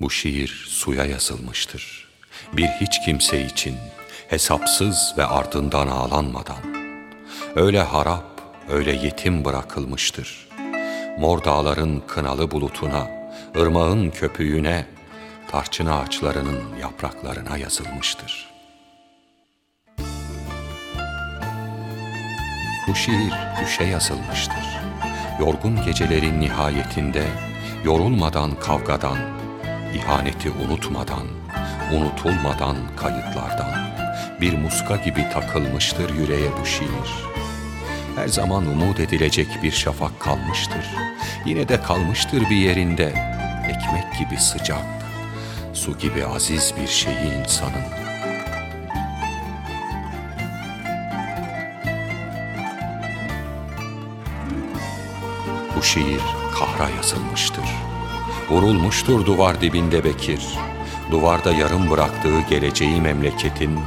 Bu şiir suya yazılmıştır. Bir hiç kimse için hesapsız ve ardından ağlanmadan. Öyle harap, öyle yetim bırakılmıştır. Mor dağların kınalı bulutuna, ırmağın köpüğüne, tarçın ağaçlarının yapraklarına yazılmıştır. Bu şiir düşe yazılmıştır. Yorgun gecelerin nihayetinde, yorulmadan kavgadan, ihaneti unutmadan, unutulmadan kayıtlardan, bir muska gibi takılmıştır yüreğe bu şiir. Her zaman umut edilecek bir şafak kalmıştır. Yine de kalmıştır bir yerinde, ekmek gibi sıcak, su gibi aziz bir şeyi insanın. Bu şiir kahra yazılmıştır. Vurulmuştur duvar dibinde Bekir. Duvarda yarım bıraktığı geleceği memleketin,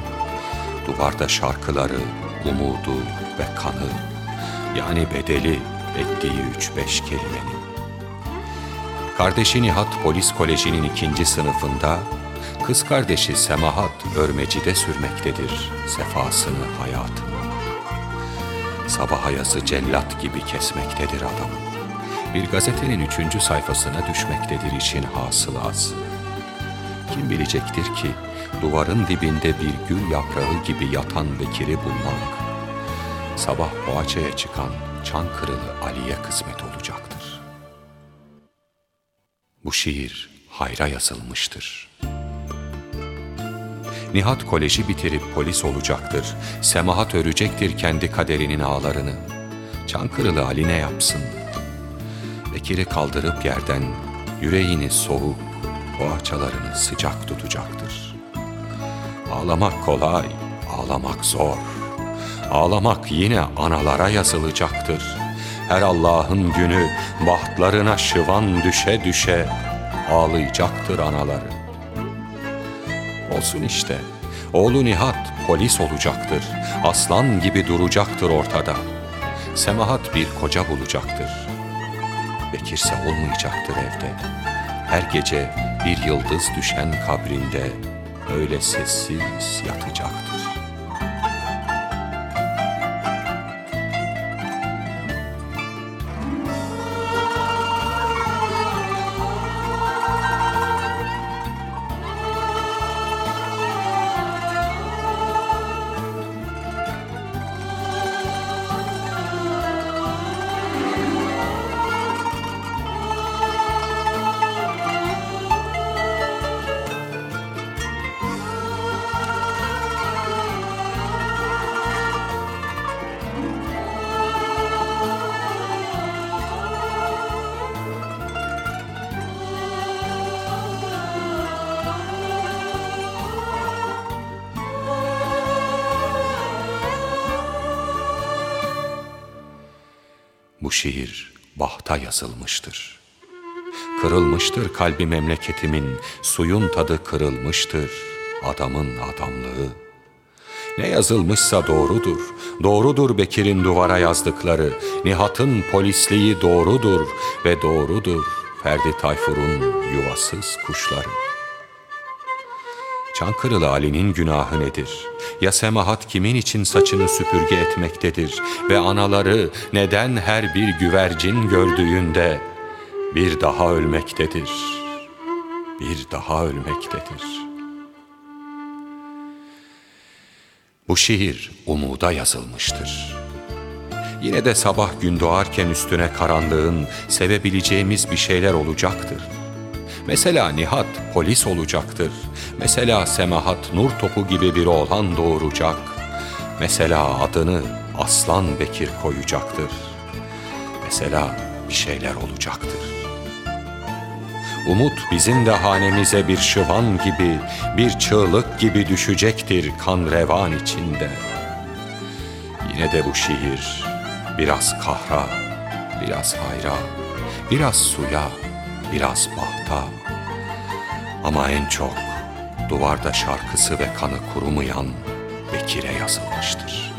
duvarda şarkıları, umudu ve kanı, yani bedeli ettiği üç beş kelimenin. Kardeşi Nihat Polis Koleji'nin ikinci sınıfında, kız kardeşi Semahat örmecide sürmektedir sefasını hayatını. Sabah hayası cellat gibi kesmektedir adamı bir gazetenin üçüncü sayfasına düşmektedir işin hasılası. Kim bilecektir ki duvarın dibinde bir gül yaprağı gibi yatan Bekir'i bulmak, sabah poğaçaya çıkan Çankırılı Ali'ye kısmet olacaktır. Bu şiir hayra yazılmıştır. Nihat koleji bitirip polis olacaktır. Semahat örecektir kendi kaderinin ağlarını. Çankırılı Ali ne yapsın?'' Bekir'i kaldırıp yerden yüreğini soğuk, boğaçalarını sıcak tutacaktır. Ağlamak kolay, ağlamak zor. Ağlamak yine analara yazılacaktır. Her Allah'ın günü bahtlarına şıvan düşe düşe ağlayacaktır anaları. Olsun işte, oğlu Nihat polis olacaktır. Aslan gibi duracaktır ortada. Semahat bir koca bulacaktır.'' Bekirse olmayacaktır evde. Her gece bir yıldız düşen kabrinde öyle sessiz yatacaktır. Bu şiir bahta yazılmıştır. Kırılmıştır kalbi memleketimin, suyun tadı kırılmıştır, adamın adamlığı. Ne yazılmışsa doğrudur, doğrudur Bekir'in duvara yazdıkları, Nihat'ın polisliği doğrudur ve doğrudur Ferdi Tayfur'un yuvasız kuşları. Çankırılı Ali'nin günahı nedir? Ya semahat kimin için saçını süpürge etmektedir? Ve anaları neden her bir güvercin gördüğünde bir daha ölmektedir? Bir daha ölmektedir. Bu şiir umuda yazılmıştır. Yine de sabah gün doğarken üstüne karanlığın sevebileceğimiz bir şeyler olacaktır.'' Mesela Nihat polis olacaktır. Mesela Semahat nur topu gibi bir oğlan doğuracak. Mesela adını Aslan Bekir koyacaktır. Mesela bir şeyler olacaktır. Umut bizim de hanemize bir şıvan gibi, bir çığlık gibi düşecektir kan revan içinde. Yine de bu şiir biraz kahra, biraz hayra, biraz suya, biraz bahta ama en çok duvarda şarkısı ve kanı kurumayan Bekir'e yazılmıştır.''